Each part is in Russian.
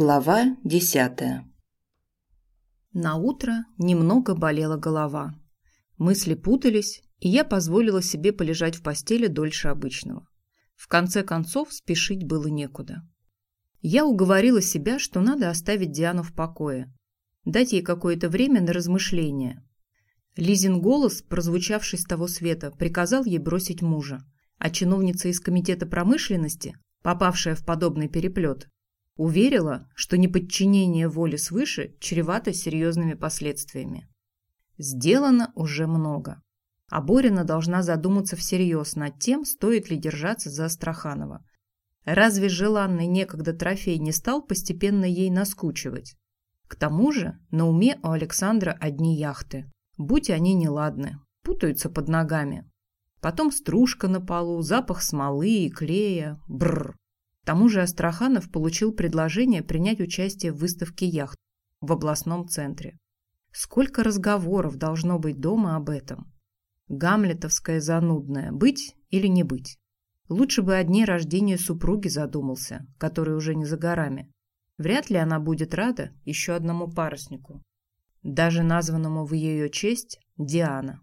Глава десятая На утро немного болела голова. Мысли путались, и я позволила себе полежать в постели дольше обычного. В конце концов, спешить было некуда. Я уговорила себя, что надо оставить Диану в покое, дать ей какое-то время на размышление. Лизин голос, прозвучавший с того света, приказал ей бросить мужа, а чиновница из Комитета промышленности, попавшая в подобный переплет, Уверила, что неподчинение воле свыше чревато серьезными последствиями. Сделано уже много. А Борина должна задуматься всерьез над тем, стоит ли держаться за Астраханова. Разве желанный некогда трофей не стал постепенно ей наскучивать? К тому же на уме у Александра одни яхты. Будь они неладны, путаются под ногами. Потом стружка на полу, запах смолы и клея. Бррр. К тому же Астраханов получил предложение принять участие в выставке яхт в областном центре. Сколько разговоров должно быть дома об этом? Гамлетовская занудная. Быть или не быть? Лучше бы о дне рождения супруги задумался, который уже не за горами. Вряд ли она будет рада еще одному паруснику. Даже названному в ее честь Диана.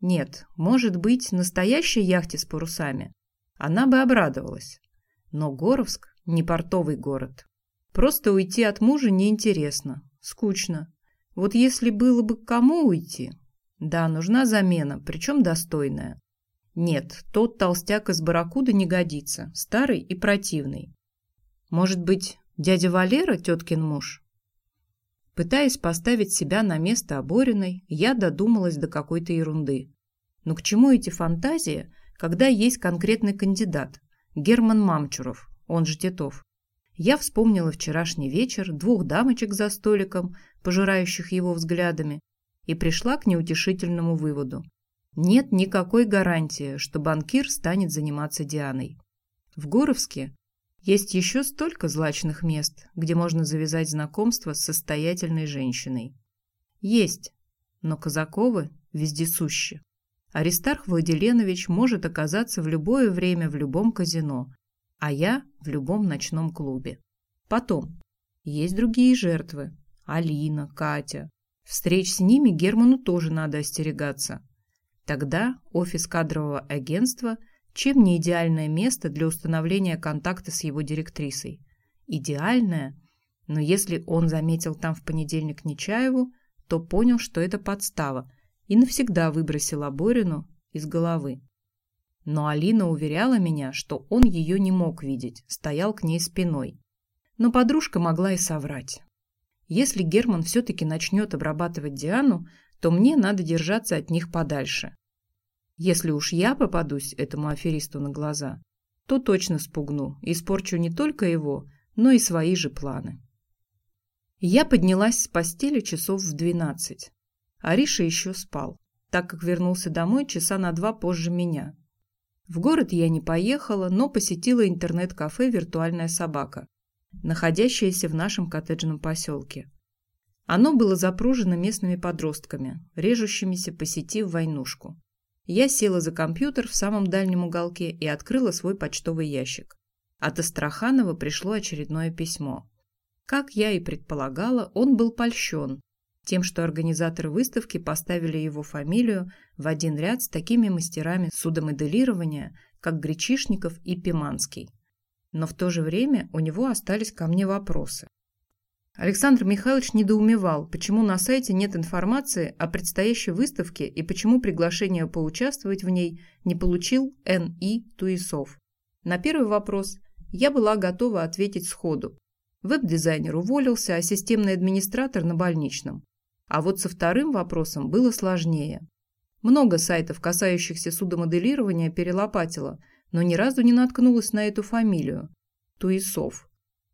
Нет, может быть, настоящей яхте с парусами. Она бы обрадовалась. Но Горовск не портовый город. Просто уйти от мужа неинтересно, скучно. Вот если было бы кому уйти? Да, нужна замена, причем достойная. Нет, тот толстяк из барракуда не годится, старый и противный. Может быть, дядя Валера, теткин муж? Пытаясь поставить себя на место Обориной, я додумалась до какой-то ерунды. Но к чему эти фантазии, когда есть конкретный кандидат, Герман Мамчуров, он же Титов. Я вспомнила вчерашний вечер, двух дамочек за столиком, пожирающих его взглядами, и пришла к неутешительному выводу. Нет никакой гарантии, что банкир станет заниматься Дианой. В Горовске есть еще столько злачных мест, где можно завязать знакомство с состоятельной женщиной. Есть, но Казаковы вездесущи. Аристарх Владиленович может оказаться в любое время в любом казино, а я в любом ночном клубе. Потом, есть другие жертвы. Алина, Катя. Встреч с ними Герману тоже надо остерегаться. Тогда офис кадрового агентства чем не идеальное место для установления контакта с его директрисой. Идеальное, но если он заметил там в понедельник Нечаеву, то понял, что это подстава – и навсегда выбросила Борину из головы. Но Алина уверяла меня, что он ее не мог видеть, стоял к ней спиной. Но подружка могла и соврать. Если Герман все-таки начнет обрабатывать Диану, то мне надо держаться от них подальше. Если уж я попадусь этому аферисту на глаза, то точно спугну и испорчу не только его, но и свои же планы. Я поднялась с постели часов в двенадцать. Ариша еще спал, так как вернулся домой часа на два позже меня. В город я не поехала, но посетила интернет-кафе «Виртуальная собака», находящееся в нашем коттеджном поселке. Оно было запружено местными подростками, режущимися по сети в войнушку. Я села за компьютер в самом дальнем уголке и открыла свой почтовый ящик. От Астраханова пришло очередное письмо. Как я и предполагала, он был польщен, тем, что организаторы выставки поставили его фамилию в один ряд с такими мастерами судомоделирования, как Гречишников и Пиманский. Но в то же время у него остались ко мне вопросы. Александр Михайлович недоумевал, почему на сайте нет информации о предстоящей выставке и почему приглашение поучаствовать в ней не получил Н.И. Туисов. На первый вопрос я была готова ответить сходу. Веб-дизайнер уволился, а системный администратор на больничном. А вот со вторым вопросом было сложнее. Много сайтов, касающихся судомоделирования, перелопатила, но ни разу не наткнулась на эту фамилию. Туисов.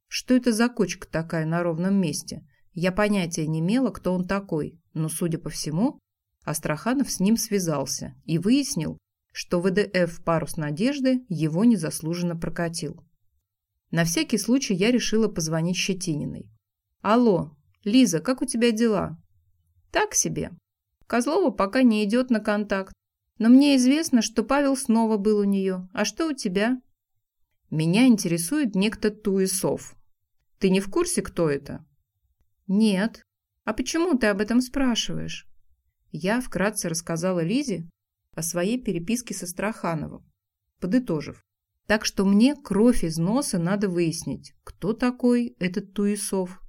Что это за кочка такая на ровном месте? Я понятия не имела, кто он такой, но, судя по всему, Астраханов с ним связался и выяснил, что ВДФ «Парус надежды» его незаслуженно прокатил. На всякий случай я решила позвонить Щетининой. «Алло, Лиза, как у тебя дела?» Так себе. Козлова пока не идет на контакт. Но мне известно, что Павел снова был у нее. А что у тебя? Меня интересует некто Туесов. Ты не в курсе, кто это?» «Нет. А почему ты об этом спрашиваешь?» Я вкратце рассказала Лизе о своей переписке со Страхановым, подытожив. Так что мне кровь из носа надо выяснить, кто такой этот Туисов.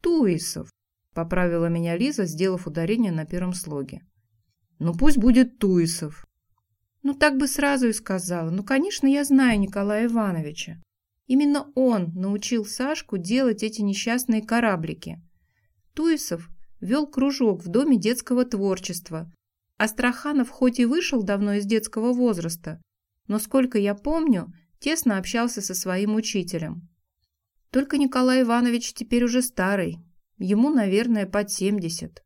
Туисов, поправила меня Лиза, сделав ударение на первом слоге. Ну пусть будет Туисов. Ну так бы сразу и сказала. Ну, конечно, я знаю Николая Ивановича. Именно он научил Сашку делать эти несчастные кораблики. Туисов вел кружок в Доме детского творчества. Астраханов хоть и вышел давно из детского возраста, но, сколько я помню, тесно общался со своим учителем. Только Николай Иванович теперь уже старый, ему, наверное, под семьдесят.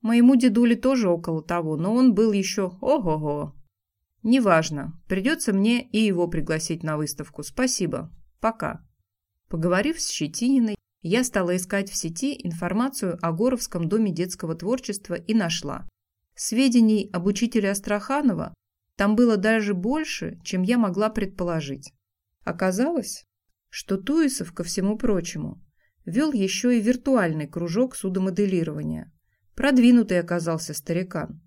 Моему дедуле тоже около того, но он был еще ого-го. Неважно, придется мне и его пригласить на выставку. Спасибо. Пока. Поговорив с Щетининой, я стала искать в сети информацию о Горовском доме детского творчества и нашла. Сведений об учителе Астраханова там было даже больше, чем я могла предположить. Оказалось, что Туисов, ко всему прочему, вел еще и виртуальный кружок судомоделирования. Продвинутый оказался старикан.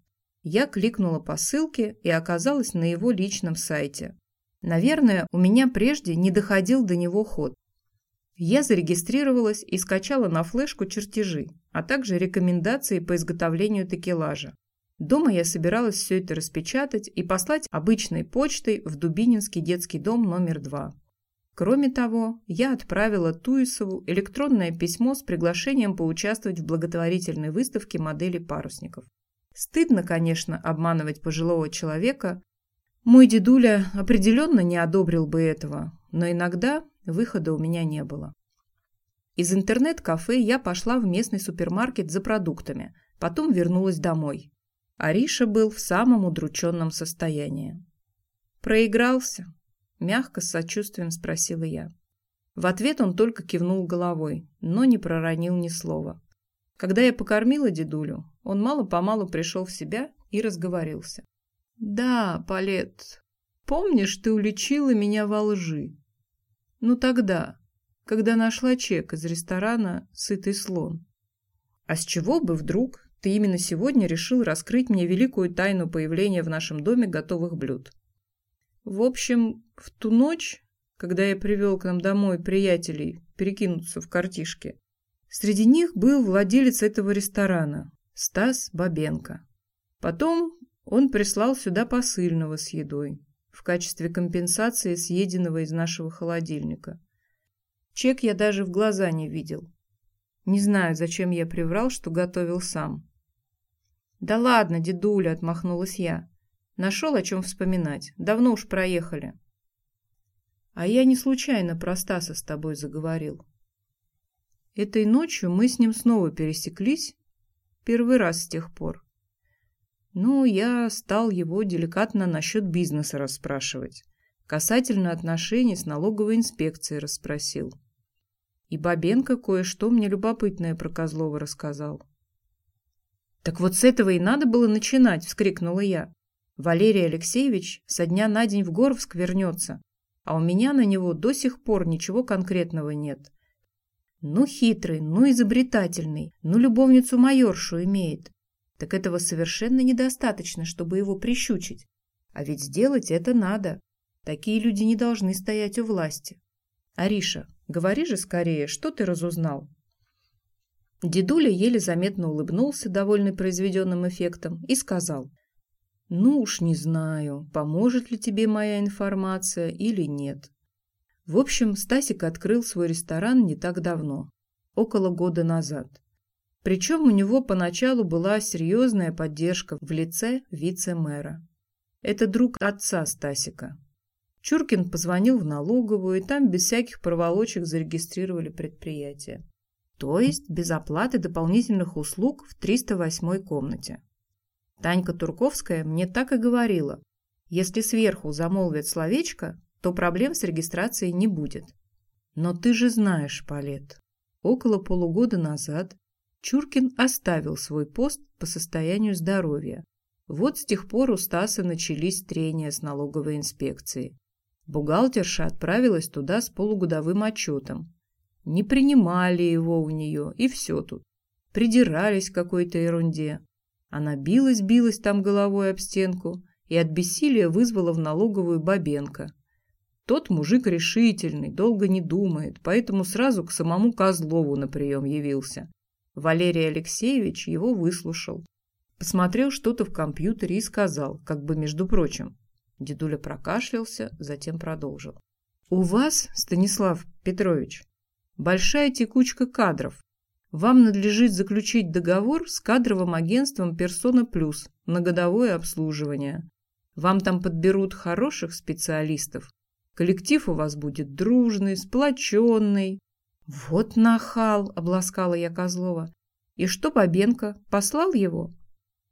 Я кликнула по ссылке и оказалась на его личном сайте. Наверное, у меня прежде не доходил до него ход. Я зарегистрировалась и скачала на флешку чертежи, а также рекомендации по изготовлению текелажа. Дома я собиралась все это распечатать и послать обычной почтой в Дубининский детский дом номер 2. Кроме того, я отправила Туисову электронное письмо с приглашением поучаствовать в благотворительной выставке моделей парусников. Стыдно, конечно, обманывать пожилого человека. Мой дедуля определенно не одобрил бы этого, но иногда Выхода у меня не было. Из интернет-кафе я пошла в местный супермаркет за продуктами, потом вернулась домой. Ариша был в самом удрученном состоянии. «Проигрался?» – мягко с сочувствием спросила я. В ответ он только кивнул головой, но не проронил ни слова. Когда я покормила дедулю, он мало-помалу пришел в себя и разговорился. «Да, Палет, помнишь, ты уличила меня во лжи? Ну тогда, когда нашла чек из ресторана «Сытый слон». А с чего бы вдруг ты именно сегодня решил раскрыть мне великую тайну появления в нашем доме готовых блюд? В общем, в ту ночь, когда я привел к нам домой приятелей перекинуться в картишке, среди них был владелец этого ресторана, Стас Бабенко. Потом он прислал сюда посыльного с едой в качестве компенсации съеденного из нашего холодильника. Чек я даже в глаза не видел. Не знаю, зачем я приврал, что готовил сам. «Да ладно, дедуля!» – отмахнулась я. Нашел о чем вспоминать. Давно уж проехали. А я не случайно про Стаса с тобой заговорил. Этой ночью мы с ним снова пересеклись. Первый раз с тех пор. Ну, я стал его деликатно насчет бизнеса расспрашивать. Касательно отношений с налоговой инспекцией расспросил. И Бабенко кое-что мне любопытное про Козлова рассказал. «Так вот с этого и надо было начинать!» – вскрикнула я. «Валерий Алексеевич со дня на день в Горовск вернется, а у меня на него до сих пор ничего конкретного нет. Ну хитрый, ну изобретательный, ну любовницу майоршу имеет так этого совершенно недостаточно, чтобы его прищучить. А ведь сделать это надо. Такие люди не должны стоять у власти. Ариша, говори же скорее, что ты разузнал? Дедуля еле заметно улыбнулся, довольный произведенным эффектом, и сказал. «Ну уж не знаю, поможет ли тебе моя информация или нет». В общем, Стасик открыл свой ресторан не так давно, около года назад. Причем у него поначалу была серьезная поддержка в лице вице-мэра. Это друг отца Стасика. Чуркин позвонил в налоговую, и там без всяких проволочек зарегистрировали предприятие. То есть без оплаты дополнительных услуг в 308 комнате. Танька Турковская мне так и говорила. Если сверху замолвят словечко, то проблем с регистрацией не будет. Но ты же знаешь, Палет, около полугода назад Чуркин оставил свой пост по состоянию здоровья. Вот с тех пор у Стаса начались трения с налоговой инспекцией. Бухгалтерша отправилась туда с полугодовым отчетом. Не принимали его у нее, и все тут. Придирались к какой-то ерунде. Она билась-билась там головой об стенку и от бессилия вызвала в налоговую Бабенко. Тот мужик решительный, долго не думает, поэтому сразу к самому Козлову на прием явился. Валерий Алексеевич его выслушал. Посмотрел что-то в компьютере и сказал, как бы между прочим. Дедуля прокашлялся, затем продолжил. «У вас, Станислав Петрович, большая текучка кадров. Вам надлежит заключить договор с кадровым агентством «Персона Плюс» на годовое обслуживание. Вам там подберут хороших специалистов. Коллектив у вас будет дружный, сплоченный. Вот нахал, обласкала я Козлова. И что Бабенко, послал его?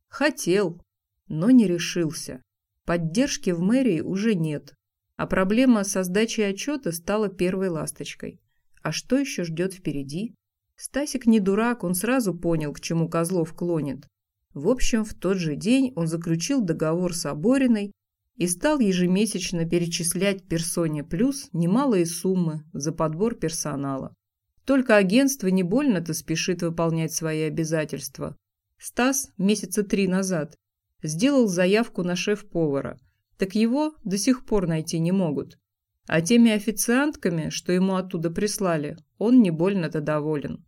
Хотел, но не решился. Поддержки в мэрии уже нет, а проблема со сдачей отчета стала первой ласточкой. А что еще ждет впереди? Стасик не дурак, он сразу понял, к чему Козлов клонит. В общем, в тот же день он заключил договор с Обориной и стал ежемесячно перечислять персоне плюс немалые суммы за подбор персонала. Только агентство не больно-то спешит выполнять свои обязательства. Стас месяца три назад сделал заявку на шеф-повара, так его до сих пор найти не могут. А теми официантками, что ему оттуда прислали, он не больно-то доволен.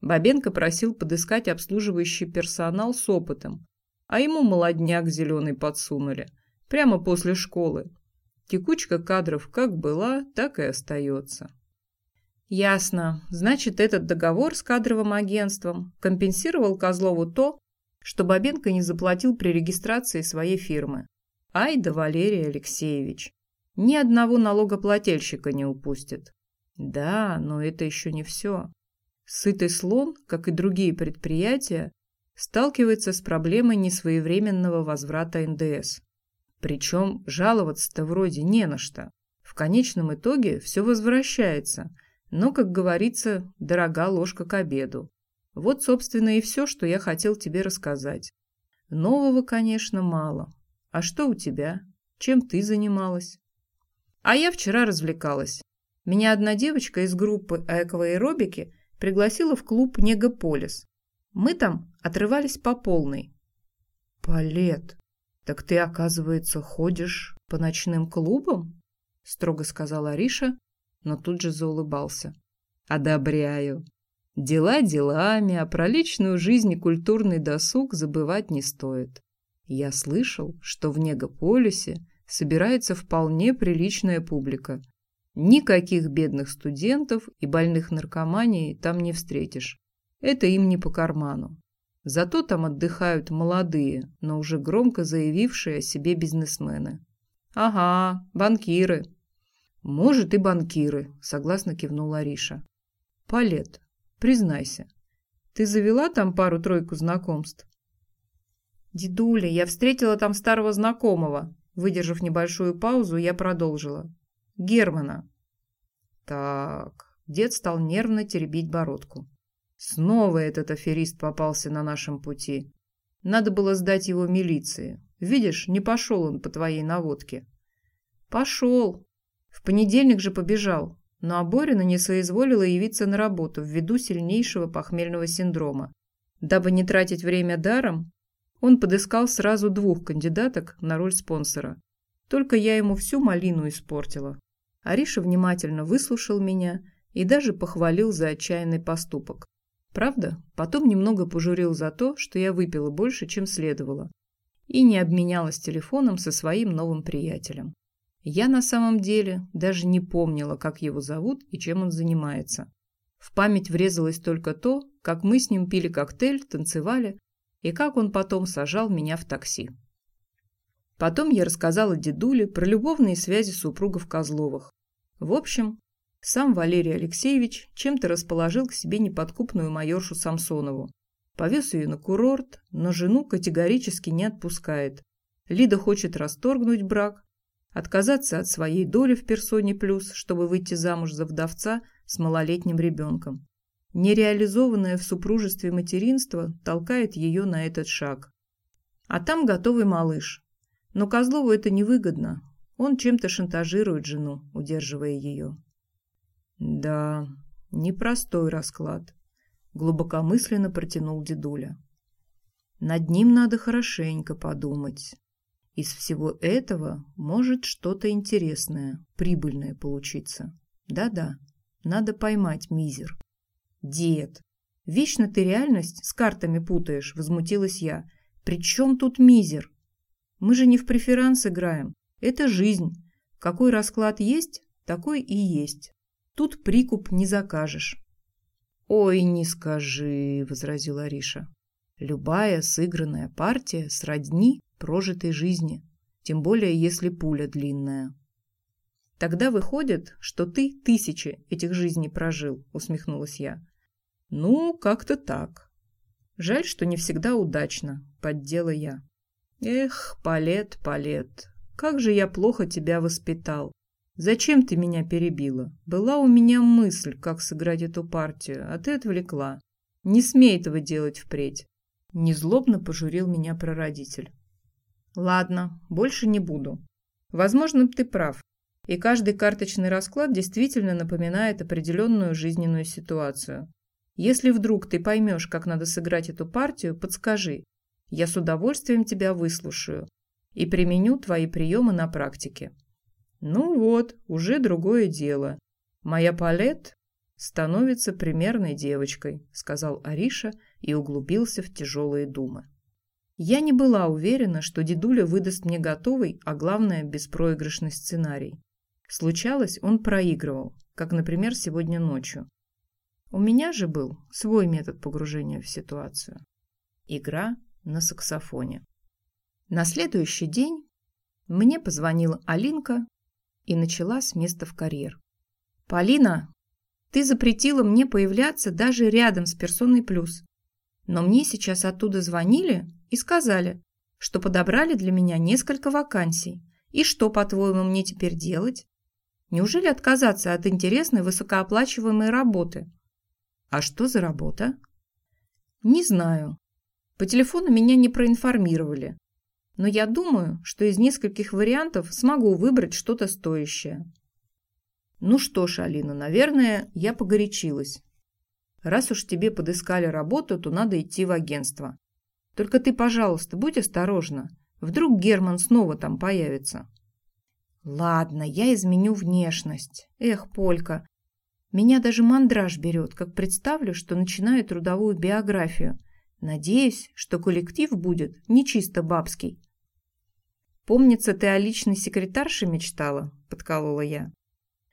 Бабенко просил подыскать обслуживающий персонал с опытом, а ему молодняк зеленый подсунули, прямо после школы. Текучка кадров как была, так и остается. Ясно. Значит, этот договор с кадровым агентством компенсировал Козлову то, что Бабенко не заплатил при регистрации своей фирмы. Ай да Валерий Алексеевич. Ни одного налогоплательщика не упустит. Да, но это еще не все. Сытый слон, как и другие предприятия, сталкивается с проблемой несвоевременного возврата НДС. Причем жаловаться-то вроде не на что. В конечном итоге все возвращается, но, как говорится, дорога ложка к обеду. Вот, собственно, и все, что я хотел тебе рассказать. Нового, конечно, мало. А что у тебя? Чем ты занималась? А я вчера развлекалась. Меня одна девочка из группы эквоаэробики пригласила в клуб Негополис. Мы там отрывались по полной. Палет, так ты, оказывается, ходишь по ночным клубам? Строго сказала Ариша, но тут же заулыбался. Одобряю. Дела делами, а про личную жизнь и культурный досуг забывать не стоит. Я слышал, что в Негополисе собирается вполне приличная публика. Никаких бедных студентов и больных наркоманией там не встретишь. Это им не по карману. Зато там отдыхают молодые, но уже громко заявившие о себе бизнесмены. «Ага, банкиры». «Может, и банкиры», — согласно кивнула Ариша. «Палет, Признайся, ты завела там пару-тройку знакомств? Дедуля, я встретила там старого знакомого. Выдержав небольшую паузу, я продолжила. Германа. Так, дед стал нервно теребить бородку. Снова этот аферист попался на нашем пути. Надо было сдать его милиции. Видишь, не пошел он по твоей наводке. Пошел. В понедельник же побежал но Аборина не соизволила явиться на работу ввиду сильнейшего похмельного синдрома. Дабы не тратить время даром, он подыскал сразу двух кандидаток на роль спонсора. Только я ему всю малину испортила. Ариша внимательно выслушал меня и даже похвалил за отчаянный поступок. Правда, потом немного пожурил за то, что я выпила больше, чем следовало, и не обменялась телефоном со своим новым приятелем. Я на самом деле даже не помнила, как его зовут и чем он занимается. В память врезалось только то, как мы с ним пили коктейль, танцевали, и как он потом сажал меня в такси. Потом я рассказала дедуле про любовные связи супругов Козловых. В общем, сам Валерий Алексеевич чем-то расположил к себе неподкупную майоршу Самсонову. Повез ее на курорт, но жену категорически не отпускает. Лида хочет расторгнуть брак, Отказаться от своей доли в персоне плюс, чтобы выйти замуж за вдовца с малолетним ребенком. Нереализованное в супружестве материнство толкает ее на этот шаг. А там готовый малыш. Но Козлову это невыгодно. Он чем-то шантажирует жену, удерживая ее. Да, Непростой расклад. Глубокомысленно протянул дедуля. Над ним надо хорошенько подумать. Из всего этого может что-то интересное, прибыльное получиться. Да-да, надо поймать мизер. Дед, вечно ты реальность с картами путаешь, возмутилась я. При чем тут мизер? Мы же не в преферанс играем. Это жизнь. Какой расклад есть, такой и есть. Тут прикуп не закажешь. «Ой, не скажи», — возразила Ариша. «Любая сыгранная партия сродни прожитой жизни, тем более если пуля длинная. Тогда выходит, что ты тысячи этих жизней прожил, усмехнулась я. Ну, как-то так. Жаль, что не всегда удачно, поддела я. Эх, Палет, Палет, как же я плохо тебя воспитал. Зачем ты меня перебила? Была у меня мысль, как сыграть эту партию, а ты отвлекла. Не смей этого делать впредь. Незлобно пожурил меня прародитель. Ладно, больше не буду. Возможно, ты прав. И каждый карточный расклад действительно напоминает определенную жизненную ситуацию. Если вдруг ты поймешь, как надо сыграть эту партию, подскажи. Я с удовольствием тебя выслушаю и применю твои приемы на практике. Ну вот, уже другое дело. Моя Палет становится примерной девочкой, сказал Ариша и углубился в тяжелые думы. Я не была уверена, что дедуля выдаст мне готовый, а главное, беспроигрышный сценарий. Случалось, он проигрывал, как, например, сегодня ночью. У меня же был свой метод погружения в ситуацию. Игра на саксофоне. На следующий день мне позвонила Алинка и начала с места в карьер. «Полина, ты запретила мне появляться даже рядом с персоной плюс. Но мне сейчас оттуда звонили и сказали, что подобрали для меня несколько вакансий. И что, по-твоему, мне теперь делать? Неужели отказаться от интересной высокооплачиваемой работы? А что за работа? Не знаю. По телефону меня не проинформировали. Но я думаю, что из нескольких вариантов смогу выбрать что-то стоящее. Ну что ж, Алина, наверное, я погорячилась. Раз уж тебе подыскали работу, то надо идти в агентство. Только ты, пожалуйста, будь осторожна. Вдруг Герман снова там появится. Ладно, я изменю внешность. Эх, Полька, меня даже мандраж берет, как представлю, что начинаю трудовую биографию. Надеюсь, что коллектив будет не чисто бабский. Помнится, ты о личной секретарше мечтала, подколола я.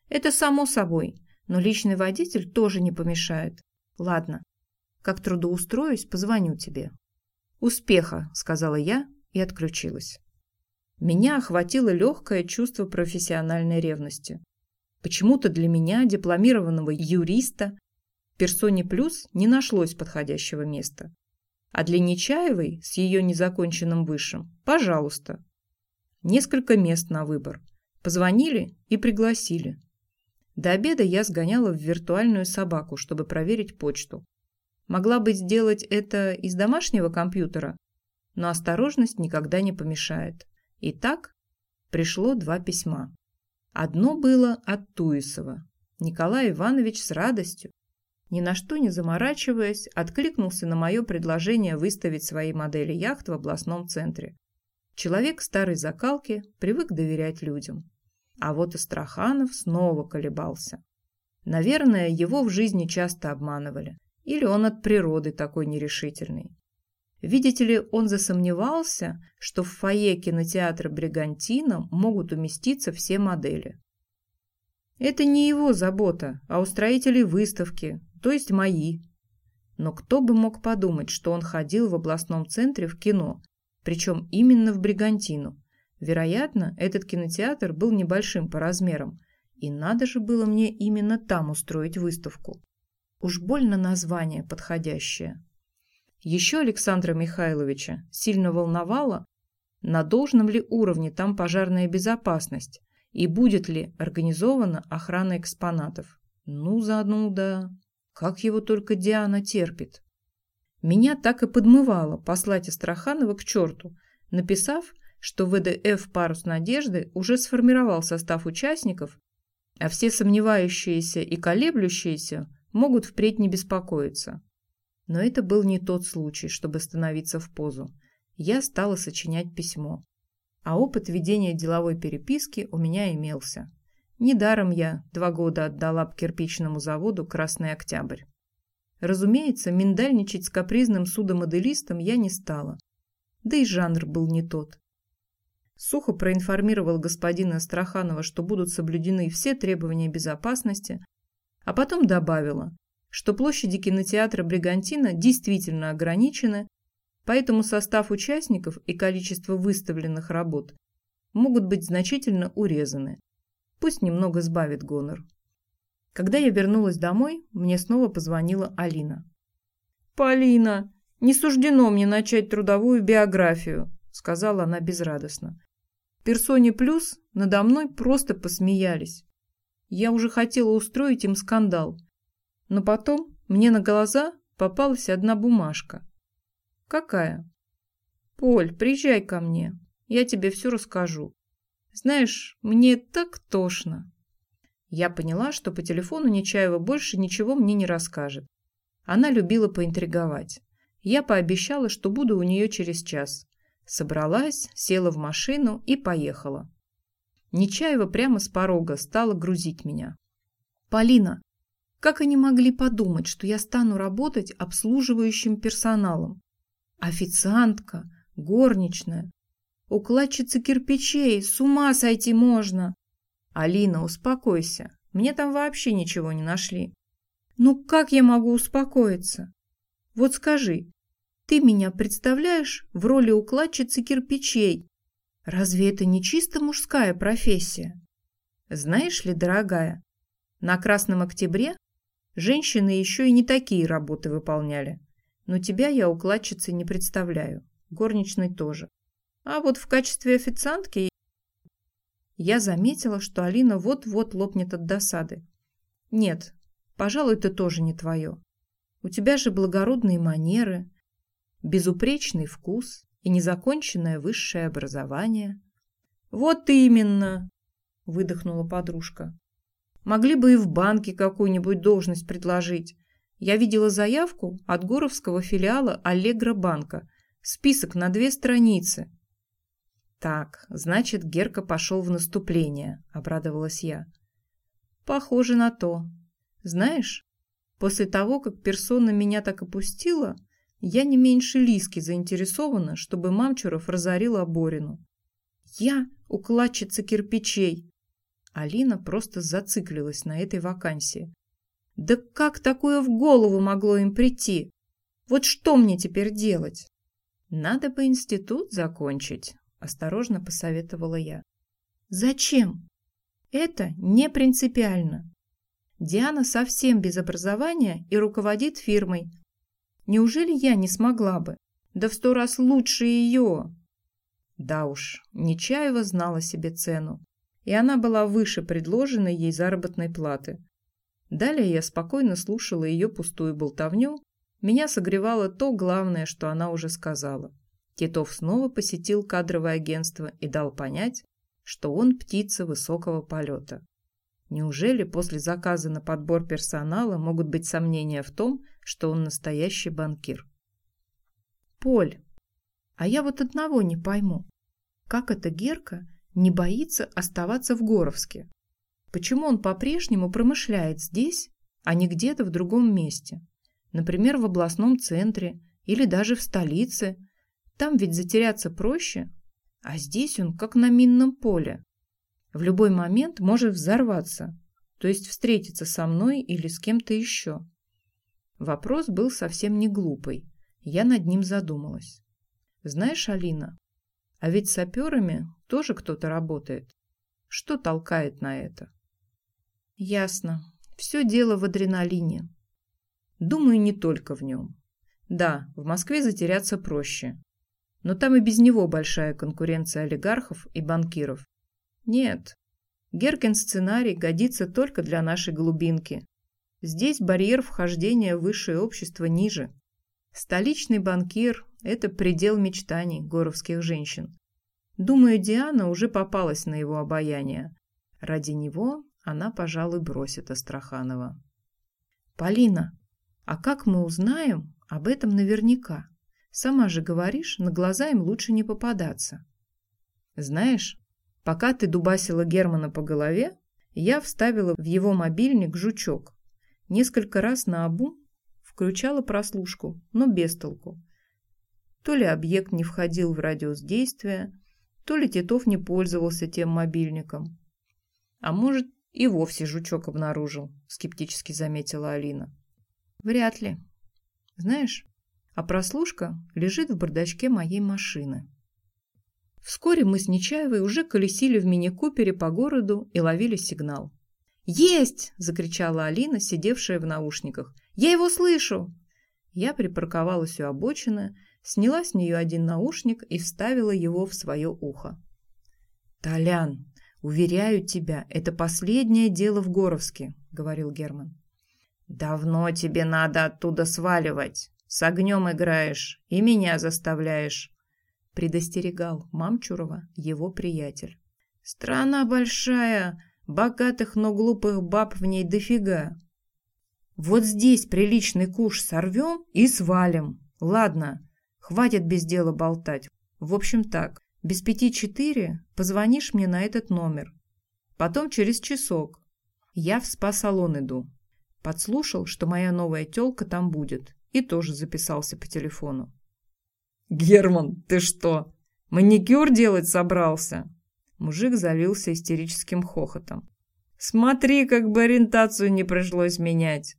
Это само собой, но личный водитель тоже не помешает. Ладно, как трудоустроюсь, позвоню тебе. «Успеха», — сказала я и отключилась. Меня охватило легкое чувство профессиональной ревности. Почему-то для меня, дипломированного юриста, персоне плюс не нашлось подходящего места. А для Нечаевой с ее незаконченным высшим – пожалуйста. Несколько мест на выбор. Позвонили и пригласили. До обеда я сгоняла в виртуальную собаку, чтобы проверить почту. Могла бы сделать это из домашнего компьютера, но осторожность никогда не помешает. Итак, пришло два письма. Одно было от Туисова. Николай Иванович с радостью, ни на что не заморачиваясь, откликнулся на мое предложение выставить свои модели яхт в областном центре. Человек старой закалки привык доверять людям. А вот Астраханов снова колебался. Наверное, его в жизни часто обманывали. Или он от природы такой нерешительный. Видите ли, он засомневался, что в фойе кинотеатра «Бригантина» могут уместиться все модели. Это не его забота, а устроителей выставки, то есть мои. Но кто бы мог подумать, что он ходил в областном центре в кино, причем именно в «Бригантину». Вероятно, этот кинотеатр был небольшим по размерам, и надо же было мне именно там устроить выставку. Уж больно название подходящее. Еще Александра Михайловича сильно волновало, на должном ли уровне там пожарная безопасность и будет ли организована охрана экспонатов. Ну, заодно да. Как его только Диана терпит. Меня так и подмывало послать Астраханова к черту, написав, что ВДФ «Парус Надежды» уже сформировал состав участников, а все сомневающиеся и колеблющиеся могут впредь не беспокоиться. Но это был не тот случай, чтобы становиться в позу. Я стала сочинять письмо. А опыт ведения деловой переписки у меня имелся. Недаром я два года отдала кирпичному заводу «Красный Октябрь». Разумеется, миндальничать с капризным судомоделистом я не стала. Да и жанр был не тот. Сухо проинформировал господина Астраханова, что будут соблюдены все требования безопасности, а потом добавила, что площади кинотеатра «Бригантина» действительно ограничены, поэтому состав участников и количество выставленных работ могут быть значительно урезаны. Пусть немного сбавит гонор. Когда я вернулась домой, мне снова позвонила Алина. «Полина, не суждено мне начать трудовую биографию», сказала она безрадостно. Персоне Плюс надо мной просто посмеялись. Я уже хотела устроить им скандал. Но потом мне на глаза попалась одна бумажка. Какая? Поль, приезжай ко мне. Я тебе все расскажу. Знаешь, мне так тошно. Я поняла, что по телефону Нечаева больше ничего мне не расскажет. Она любила поинтриговать. Я пообещала, что буду у нее через час. Собралась, села в машину и поехала. Нечаева прямо с порога стала грузить меня. «Полина, как они могли подумать, что я стану работать обслуживающим персоналом? Официантка, горничная, укладчица кирпичей, с ума сойти можно!» «Алина, успокойся, мне там вообще ничего не нашли». «Ну как я могу успокоиться? Вот скажи, ты меня представляешь в роли укладчицы кирпичей. Разве это не чисто мужская профессия? Знаешь ли, дорогая, на Красном Октябре женщины еще и не такие работы выполняли. Но тебя я укладчицей не представляю, горничной тоже. А вот в качестве официантки я заметила, что Алина вот-вот лопнет от досады. Нет, пожалуй, это тоже не твое. У тебя же благородные манеры, безупречный вкус и незаконченное высшее образование. «Вот именно!» – выдохнула подружка. «Могли бы и в банке какую-нибудь должность предложить. Я видела заявку от горовского филиала Аллегро банка. Список на две страницы». «Так, значит, Герка пошел в наступление», – обрадовалась я. «Похоже на то. Знаешь, после того, как персона меня так опустила, я не меньше Лиски заинтересована, чтобы Мамчуров разорил Аборину. Я укладчица кирпичей. Алина просто зациклилась на этой вакансии. Да как такое в голову могло им прийти? Вот что мне теперь делать? Надо бы институт закончить, осторожно посоветовала я. Зачем? Это не принципиально. Диана совсем без образования и руководит фирмой, Неужели я не смогла бы? Да в сто раз лучше ее. Да уж, Нечаева знала себе цену, и она была выше предложенной ей заработной платы. Далее я спокойно слушала ее пустую болтовню. Меня согревало то главное, что она уже сказала. Титов снова посетил кадровое агентство и дал понять, что он птица высокого полета. Неужели после заказа на подбор персонала могут быть сомнения в том, что он настоящий банкир? Поль, а я вот одного не пойму. Как эта Герка не боится оставаться в Горовске? Почему он по-прежнему промышляет здесь, а не где-то в другом месте? Например, в областном центре или даже в столице. Там ведь затеряться проще, а здесь он как на минном поле. В любой момент может взорваться, то есть встретиться со мной или с кем-то еще. Вопрос был совсем не глупый. Я над ним задумалась. Знаешь, Алина, а ведь саперами тоже кто-то работает. Что толкает на это? Ясно. Все дело в адреналине. Думаю, не только в нем. Да, в Москве затеряться проще. Но там и без него большая конкуренция олигархов и банкиров. Нет, Геркин сценарий годится только для нашей глубинки. Здесь барьер вхождения в высшее общество ниже. Столичный банкир – это предел мечтаний горовских женщин. Думаю, Диана уже попалась на его обаяние. Ради него она, пожалуй, бросит Астраханова. Полина, а как мы узнаем об этом наверняка? Сама же говоришь, на глаза им лучше не попадаться. Знаешь, пока ты дубасила Германа по голове, я вставила в его мобильник жучок. Несколько раз на обум включала прослушку, но без толку. То ли объект не входил в радиус действия, то ли Титов не пользовался тем мобильником. А может, и вовсе жучок обнаружил, скептически заметила Алина. Вряд ли. Знаешь, а прослушка лежит в бардачке моей машины. Вскоре мы с Нечаевой уже колесили в мини-купере по городу и ловили сигнал. «Есть!» – закричала Алина, сидевшая в наушниках. «Я его слышу!» Я припарковалась у обочины, сняла с нее один наушник и вставила его в свое ухо. «Толян, уверяю тебя, это последнее дело в Горовске», — говорил Герман. «Давно тебе надо оттуда сваливать. С огнем играешь и меня заставляешь», — предостерегал Мамчурова его приятель. «Страна большая, богатых, но глупых баб в ней дофига. Вот здесь приличный куш сорвем и свалим. Ладно, хватит без дела болтать. В общем так, без пяти четыре позвонишь мне на этот номер. Потом через часок. Я в спа-салон иду. Подслушал, что моя новая тёлка там будет. И тоже записался по телефону. «Герман, ты что, маникюр делать собрался?» Мужик залился истерическим хохотом. «Смотри, как бы ориентацию не пришлось менять.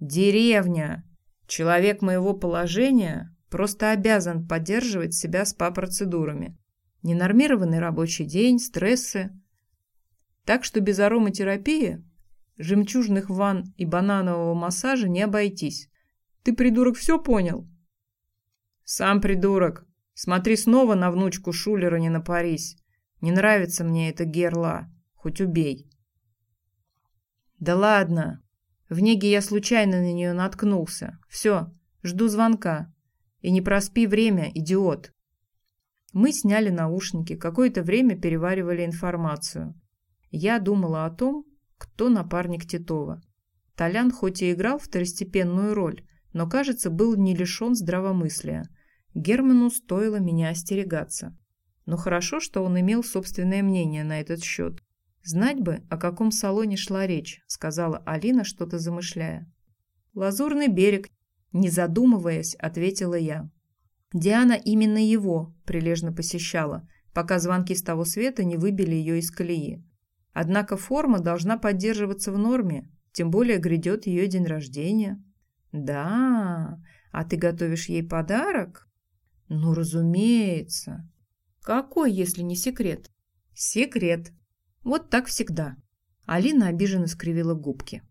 Деревня. Человек моего положения просто обязан поддерживать себя СПА-процедурами. Ненормированный рабочий день, стрессы. Так что без ароматерапии, жемчужных ванн и бананового массажа не обойтись. Ты, придурок, все понял? Сам придурок. Смотри снова на внучку Шулера не напарись. Не нравится мне эта герла. Хоть убей. Да ладно, в неге я случайно на нее наткнулся. Все, жду звонка. И не проспи время, идиот. Мы сняли наушники, какое-то время переваривали информацию. Я думала о том, кто напарник Титова. Толян хоть и играл второстепенную роль, но, кажется, был не лишен здравомыслия. Герману стоило меня остерегаться. Но хорошо, что он имел собственное мнение на этот счет. «Знать бы, о каком салоне шла речь», — сказала Алина, что-то замышляя. «Лазурный берег», — не задумываясь, ответила я. Диана именно его прилежно посещала, пока звонки с того света не выбили ее из колеи. Однако форма должна поддерживаться в норме, тем более грядет ее день рождения. «Да, а ты готовишь ей подарок?» «Ну, разумеется». «Какой, если не секрет?» «Секрет», вот так всегда. Алина обиженно скривила губки.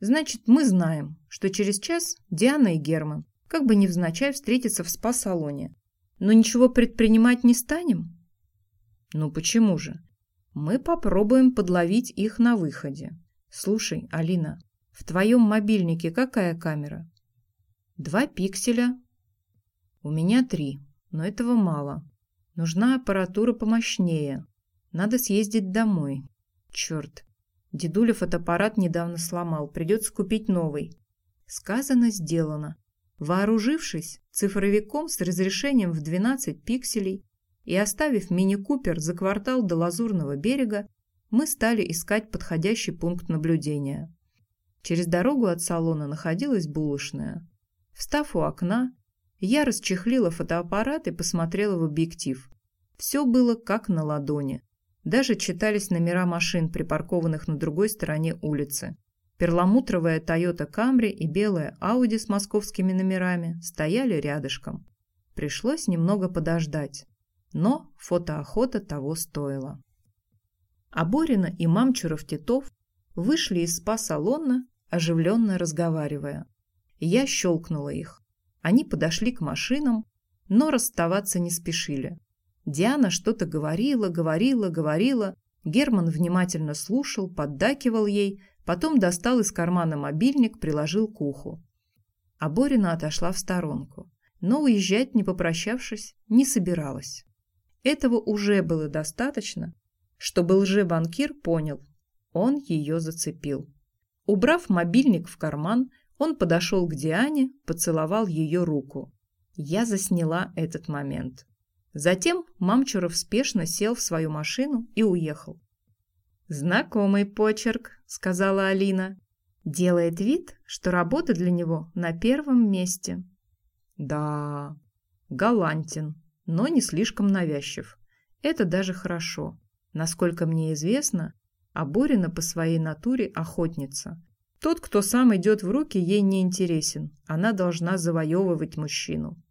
Значит, мы знаем, что через час Диана и Герман, как бы невзначай, встретятся в спа-салоне. Но ничего предпринимать не станем? Ну почему же? Мы попробуем подловить их на выходе. Слушай, Алина, в твоем мобильнике какая камера? Два пикселя. У меня три, но этого мало. Нужна аппаратура помощнее. Надо съездить домой. Черт. Дедуля фотоаппарат недавно сломал. Придется купить новый. Сказано, сделано. Вооружившись цифровиком с разрешением в 12 пикселей и оставив мини-купер за квартал до Лазурного берега, мы стали искать подходящий пункт наблюдения. Через дорогу от салона находилась булочная. Встав у окна, я расчехлила фотоаппарат и посмотрела в объектив. Все было как на ладони. Даже читались номера машин, припаркованных на другой стороне улицы. Перламутровая Toyota Camry и белая Audi с московскими номерами стояли рядышком. Пришлось немного подождать. Но фотоохота того стоила. Аборина и Мамчуров-Титов вышли из спа-салона, оживленно разговаривая. Я щелкнула их. Они подошли к машинам, но расставаться не спешили. Диана что-то говорила, говорила, говорила. Герман внимательно слушал, поддакивал ей, потом достал из кармана мобильник, приложил к уху. А Борина отошла в сторонку, но уезжать, не попрощавшись, не собиралась. Этого уже было достаточно, чтобы лже-банкир понял, он ее зацепил. Убрав мобильник в карман, Он подошел к Диане, поцеловал ее руку. Я засняла этот момент. Затем Мамчуров спешно сел в свою машину и уехал. «Знакомый почерк», — сказала Алина. Делает вид, что работа для него на первом месте. Да, галантен, но не слишком навязчив. Это даже хорошо. Насколько мне известно, Аборина по своей натуре охотница. Тот, кто сам идет в руки, ей не интересен. Она должна завоевывать мужчину.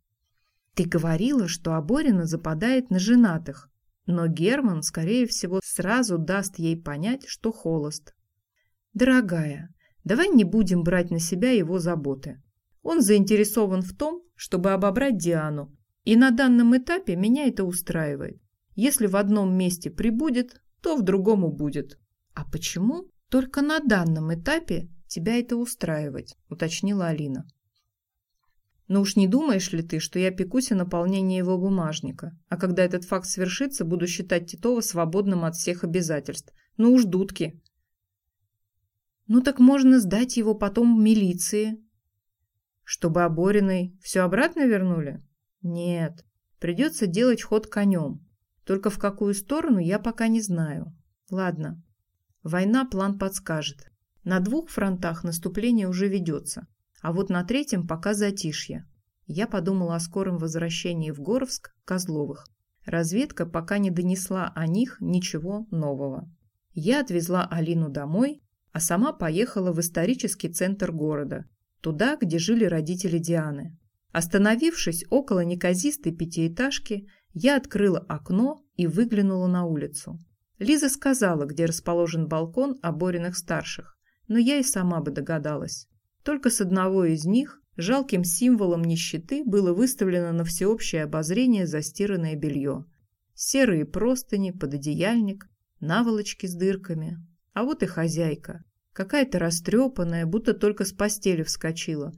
Ты говорила, что Аборина западает на женатых, но Герман, скорее всего, сразу даст ей понять, что холост. Дорогая, давай не будем брать на себя его заботы. Он заинтересован в том, чтобы обобрать Диану, и на данном этапе меня это устраивает. Если в одном месте прибудет, то в другом убудет. А почему только на данном этапе тебя это устраивать, уточнила Алина. Ну уж не думаешь ли ты, что я пекусь о наполнении его бумажника, а когда этот факт свершится, буду считать Титова свободным от всех обязательств? Ну уж дудки. Ну так можно сдать его потом в милиции. Чтобы оборенный все обратно вернули? Нет, придется делать ход конем. Только в какую сторону я пока не знаю. Ладно, война план подскажет. На двух фронтах наступление уже ведется, а вот на третьем пока затишье. Я подумала о скором возвращении в Горовск Козловых. Разведка пока не донесла о них ничего нового. Я отвезла Алину домой, а сама поехала в исторический центр города, туда, где жили родители Дианы. Остановившись около неказистой пятиэтажки, я открыла окно и выглянула на улицу. Лиза сказала, где расположен балкон оборенных старших, но я и сама бы догадалась. Только с одного из них жалким символом нищеты было выставлено на всеобщее обозрение застиранное белье. Серые простыни, пододеяльник, наволочки с дырками. А вот и хозяйка. Какая-то растрепанная, будто только с постели вскочила.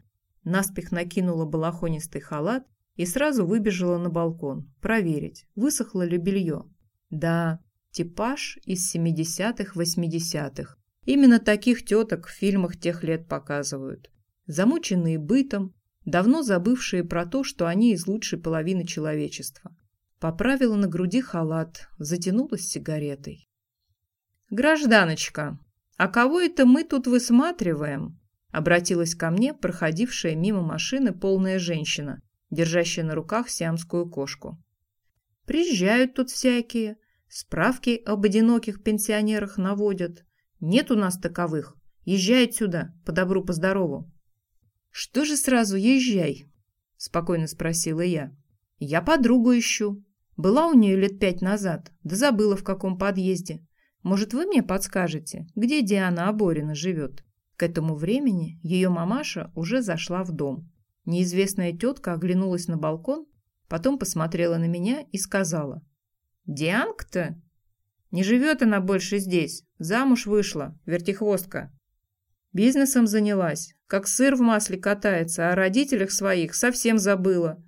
Наспех накинула балахонистый халат и сразу выбежала на балкон, проверить, высохло ли белье. Да, типаж из 70-х-80-х. Именно таких теток в фильмах тех лет показывают. Замученные бытом, давно забывшие про то, что они из лучшей половины человечества. Поправила на груди халат, затянулась сигаретой. «Гражданочка, а кого это мы тут высматриваем?» Обратилась ко мне проходившая мимо машины полная женщина, держащая на руках сиамскую кошку. Приезжают тут всякие, справки об одиноких пенсионерах наводят. Нет у нас таковых. Езжай отсюда, по добру, по здорову. Что же сразу езжай? Спокойно спросила я. Я подругу ищу. Была у нее лет пять назад, да забыла в каком подъезде. Может, вы мне подскажете, где Диана Аборина живет? К этому времени ее мамаша уже зашла в дом. Неизвестная тетка оглянулась на балкон, потом посмотрела на меня и сказала. «Дианка-то? Не живет она больше здесь. Замуж вышла, вертихвостка. Бизнесом занялась, как сыр в масле катается, а о родителях своих совсем забыла.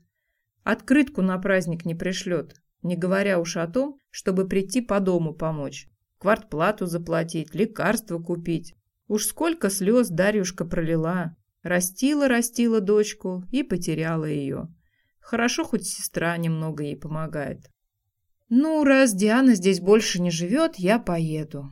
Открытку на праздник не пришлет, не говоря уж о том, чтобы прийти по дому помочь, квартплату заплатить, лекарства купить. Уж сколько слез Дарюшка пролила, Растила-растила дочку и потеряла ее. Хорошо, хоть сестра немного ей помогает. Ну, раз Диана здесь больше не живет, я поеду.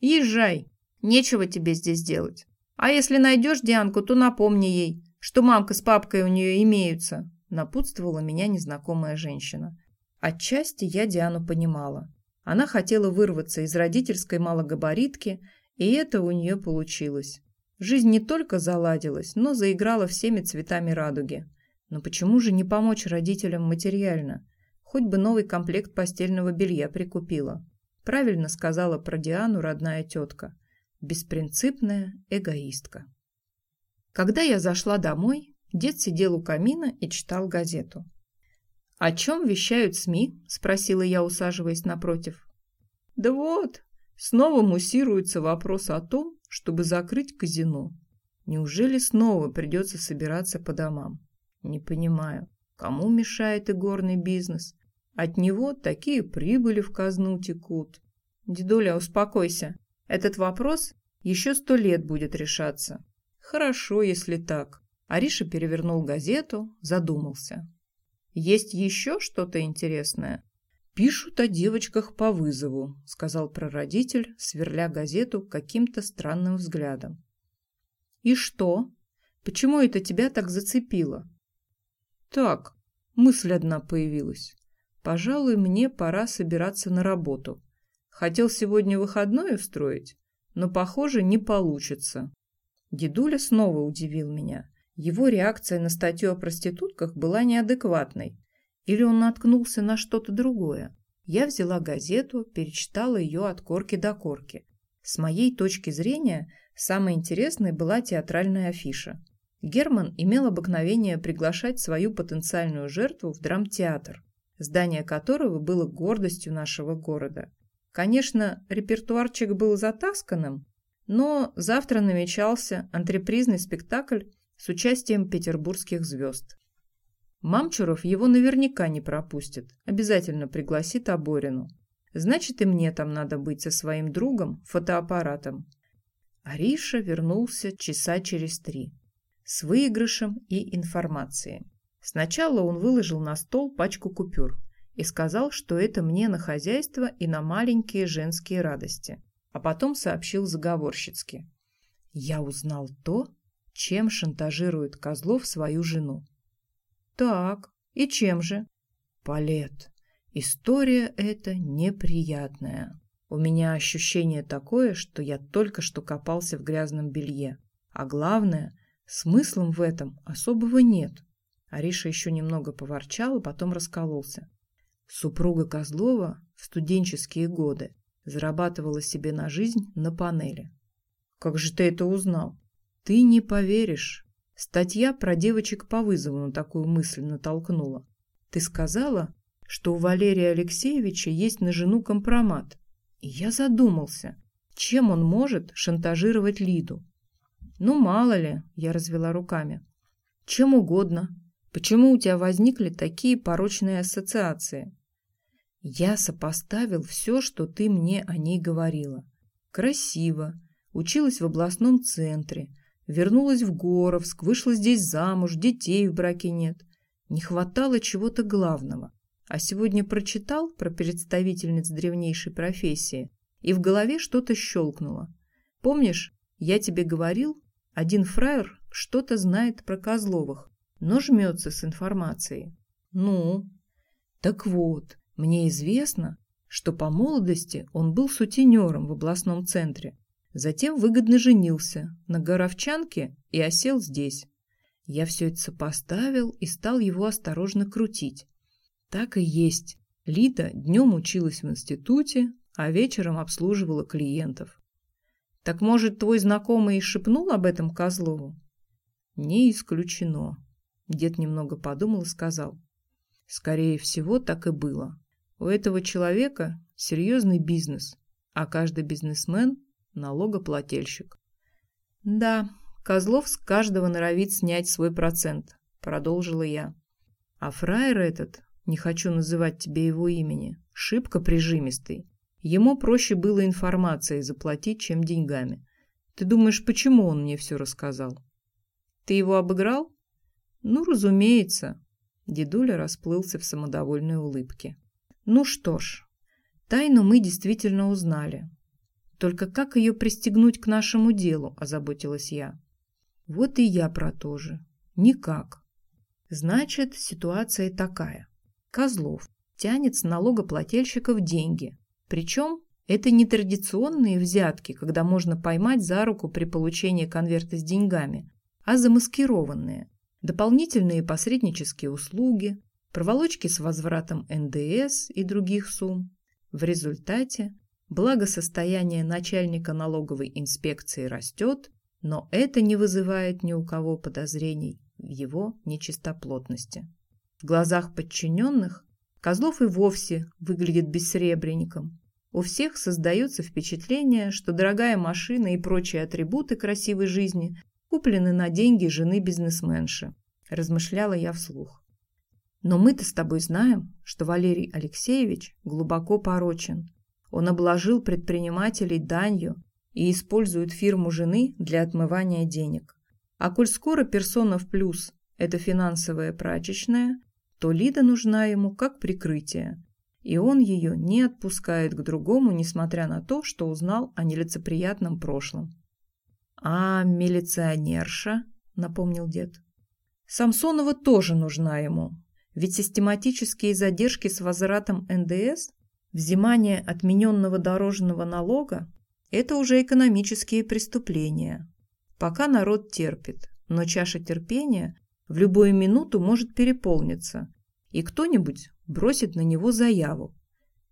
Езжай, нечего тебе здесь делать. А если найдешь Дианку, то напомни ей, что мамка с папкой у нее имеются, напутствовала меня незнакомая женщина. Отчасти я Диану понимала. Она хотела вырваться из родительской малогабаритки, и это у нее получилось. Жизнь не только заладилась, но заиграла всеми цветами радуги. Но почему же не помочь родителям материально? Хоть бы новый комплект постельного белья прикупила. Правильно сказала про Диану родная тетка. Беспринципная эгоистка. Когда я зашла домой, дед сидел у камина и читал газету. «О чем вещают СМИ?» – спросила я, усаживаясь напротив. «Да вот, снова муссируется вопрос о том, чтобы закрыть казино. Неужели снова придется собираться по домам? Не понимаю, кому мешает игорный бизнес? От него такие прибыли в казну текут. Дедуля, успокойся. Этот вопрос еще сто лет будет решаться. Хорошо, если так. Ариша перевернул газету, задумался. Есть еще что-то интересное? Пишут о девочках по вызову, сказал прародитель, сверля газету каким-то странным взглядом. И что? Почему это тебя так зацепило? Так, мысль одна появилась. Пожалуй, мне пора собираться на работу. Хотел сегодня выходной устроить, но, похоже, не получится. Дедуля снова удивил меня. Его реакция на статью о проститутках была неадекватной. Или он наткнулся на что-то другое. Я взяла газету, перечитала ее от корки до корки. С моей точки зрения, самой интересной была театральная афиша. Герман имел обыкновение приглашать свою потенциальную жертву в драмтеатр, здание которого было гордостью нашего города. Конечно, репертуарчик был затасканным, но завтра намечался антрепризный спектакль с участием петербургских звезд. Мамчуров его наверняка не пропустит, обязательно пригласит Аборину. Значит, и мне там надо быть со своим другом, фотоаппаратом. Ариша вернулся часа через три с выигрышем и информацией. Сначала он выложил на стол пачку купюр и сказал, что это мне на хозяйство и на маленькие женские радости, а потом сообщил заговорщицки. Я узнал то, чем шантажирует Козлов свою жену. Так, и чем же? Палет. История эта неприятная. У меня ощущение такое, что я только что копался в грязном белье. А главное, смыслом в этом особого нет. Ариша еще немного поворчал, а потом раскололся. Супруга Козлова в студенческие годы зарабатывала себе на жизнь на панели. «Как же ты это узнал?» Ты не поверишь. Статья про девочек по вызову на такую мысль натолкнула. Ты сказала, что у Валерия Алексеевича есть на жену компромат. И я задумался, чем он может шантажировать Лиду. Ну, мало ли, я развела руками. Чем угодно. Почему у тебя возникли такие порочные ассоциации? Я сопоставил все, что ты мне о ней говорила. Красиво, училась в областном центре, Вернулась в Горовск, вышла здесь замуж, детей в браке нет. Не хватало чего-то главного. А сегодня прочитал про представительниц древнейшей профессии, и в голове что-то щелкнуло. Помнишь, я тебе говорил, один фраер что-то знает про Козловых, но жмется с информацией. Ну? Так вот, мне известно, что по молодости он был сутенером в областном центре, Затем выгодно женился на горовчанке и осел здесь. Я все это сопоставил и стал его осторожно крутить. Так и есть. Лида днем училась в институте, а вечером обслуживала клиентов. Так может, твой знакомый и шепнул об этом Козлову? Не исключено. Дед немного подумал и сказал. Скорее всего, так и было. У этого человека серьезный бизнес, а каждый бизнесмен налогоплательщик. Да, Козлов с каждого норовит снять свой процент, продолжила я. А фраер этот, не хочу называть тебе его имени, шибко прижимистый. Ему проще было информацией заплатить, чем деньгами. Ты думаешь, почему он мне все рассказал? Ты его обыграл? Ну, разумеется. Дедуля расплылся в самодовольной улыбке. Ну что ж, тайну мы действительно узнали. Только как ее пристегнуть к нашему делу, озаботилась я. Вот и я про то же. Никак. Значит, ситуация такая. Козлов тянет с налогоплательщиков деньги. Причем это не традиционные взятки, когда можно поймать за руку при получении конверта с деньгами, а замаскированные. Дополнительные посреднические услуги, проволочки с возвратом НДС и других сумм. В результате Благосостояние начальника налоговой инспекции растет, но это не вызывает ни у кого подозрений в его нечистоплотности. В глазах подчиненных Козлов и вовсе выглядит бессребренником. У всех создается впечатление, что дорогая машина и прочие атрибуты красивой жизни куплены на деньги жены бизнесменши, размышляла я вслух. Но мы-то с тобой знаем, что Валерий Алексеевич глубоко порочен он обложил предпринимателей данью и использует фирму жены для отмывания денег. А коль скоро персона в плюс – это финансовая прачечная, то Лида нужна ему как прикрытие, и он ее не отпускает к другому, несмотря на то, что узнал о нелицеприятном прошлом. «А милиционерша?» – напомнил дед. «Самсонова тоже нужна ему, ведь систематические задержки с возвратом НДС, взимание отмененного дорожного налога – это уже экономические преступления. Пока народ терпит, но чаша терпения в любую минуту может переполниться, и кто-нибудь бросит на него заяву.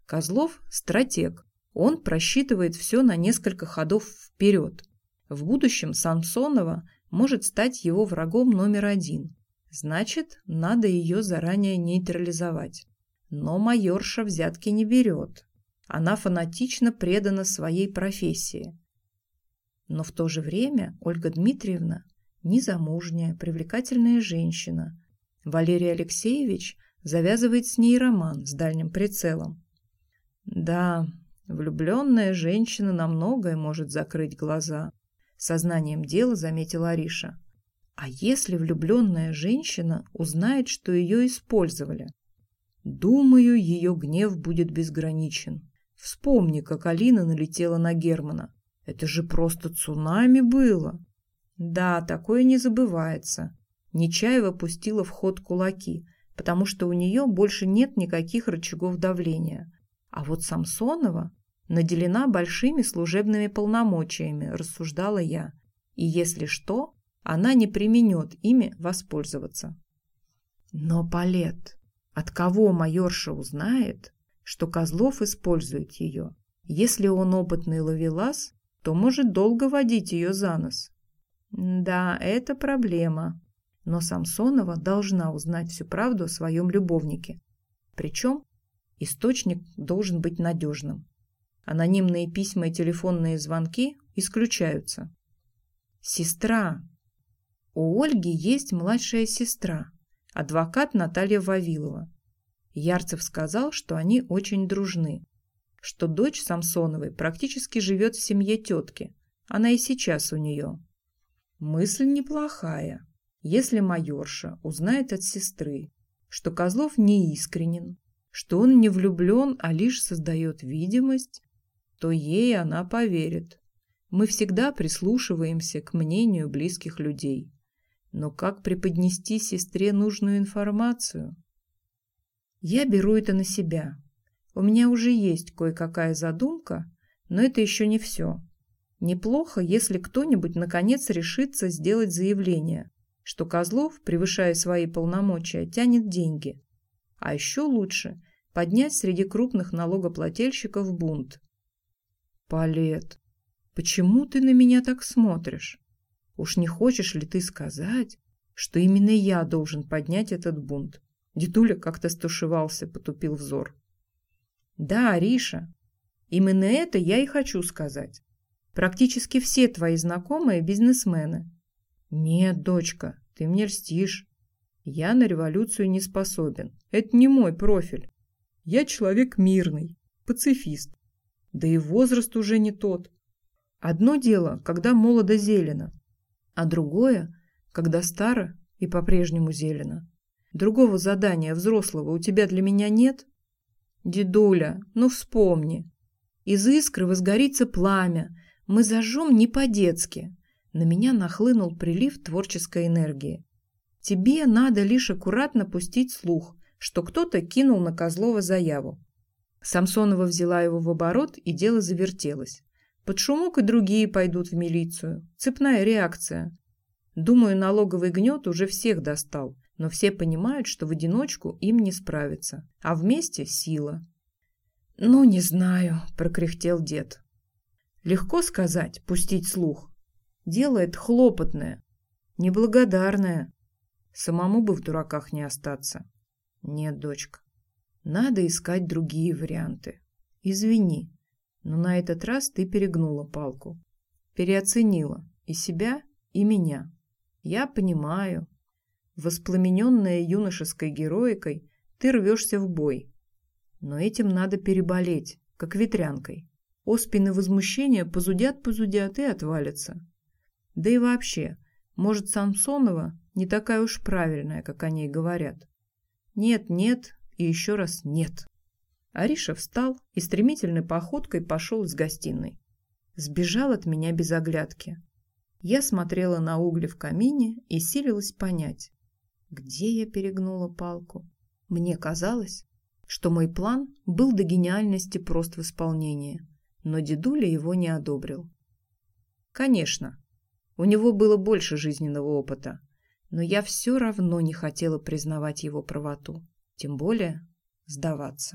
Козлов – стратег, он просчитывает все на несколько ходов вперед. В будущем Самсонова может стать его врагом номер один. Значит, надо ее заранее нейтрализовать. Но майорша взятки не берет. Она фанатично предана своей профессии. Но в то же время Ольга Дмитриевна – незамужняя, привлекательная женщина. Валерий Алексеевич завязывает с ней роман с дальним прицелом. Да, влюбленная женщина на многое может закрыть глаза. Сознанием дела заметила Ариша. А если влюбленная женщина узнает, что ее использовали? Думаю, ее гнев будет безграничен. Вспомни, как Алина налетела на Германа. Это же просто цунами было. Да, такое не забывается. Нечаева пустила в ход кулаки, потому что у нее больше нет никаких рычагов давления. А вот Самсонова наделена большими служебными полномочиями, рассуждала я. И если что, она не применет ими воспользоваться. Но Палет, от кого майорша узнает, что Козлов использует ее? Если он опытный ловелас, то может долго водить ее за нос. Да, это проблема. Но Самсонова должна узнать всю правду о своем любовнике. Причем источник должен быть надежным. Анонимные письма и телефонные звонки исключаются. Сестра. У Ольги есть младшая сестра, адвокат Наталья Вавилова. Ярцев сказал, что они очень дружны, что дочь Самсоновой практически живет в семье тетки. Она и сейчас у нее. Мысль неплохая. Если майорша узнает от сестры, что Козлов не искренен, что он не влюблен, а лишь создает видимость, то ей она поверит. Мы всегда прислушиваемся к мнению близких людей. Но как преподнести сестре нужную информацию? Я беру это на себя. У меня уже есть кое-какая задумка, но это еще не все. Неплохо, если кто-нибудь наконец решится сделать заявление, что Козлов, превышая свои полномочия, тянет деньги. А еще лучше поднять среди крупных налогоплательщиков бунт. Палет, почему ты на меня так смотришь? Уж не хочешь ли ты сказать, что именно я должен поднять этот бунт? Дедуля как-то стушевался, потупил взор. Да, Ариша, именно это я и хочу сказать. Практически все твои знакомые бизнесмены, «Нет, дочка, ты мне льстишь. Я на революцию не способен. Это не мой профиль. Я человек мирный, пацифист. Да и возраст уже не тот. Одно дело, когда молодо зелено, а другое, когда старо и по-прежнему зелено. Другого задания взрослого у тебя для меня нет? Дедуля, ну вспомни. Из искры возгорится пламя. Мы зажжем не по-детски, на меня нахлынул прилив творческой энергии. Тебе надо лишь аккуратно пустить слух, что кто-то кинул на Козлова заяву. Самсонова взяла его в оборот, и дело завертелось. Под шумок и другие пойдут в милицию. Цепная реакция. Думаю, налоговый гнет уже всех достал, но все понимают, что в одиночку им не справиться, а вместе сила. «Ну, не знаю», – прокряхтел дед. «Легко сказать, пустить слух, Делает хлопотное, неблагодарное. Самому бы в дураках не остаться. Нет, дочка, надо искать другие варианты. Извини, но на этот раз ты перегнула палку. Переоценила и себя, и меня. Я понимаю. Воспламененная юношеской героикой, ты рвешься в бой. Но этим надо переболеть, как ветрянкой. Оспины возмущения позудят-позудят и отвалятся. Да и вообще, Может, Самсонова не такая уж правильная, как о ней говорят? Нет, нет и еще раз нет. Ариша встал и стремительной походкой пошел из гостиной. Сбежал от меня без оглядки. Я смотрела на угли в камине и силилась понять, где я перегнула палку. Мне казалось, что мой план был до гениальности прост в исполнении, но дедуля его не одобрил. Конечно, у него было больше жизненного опыта, но я все равно не хотела признавать его правоту, тем более сдаваться.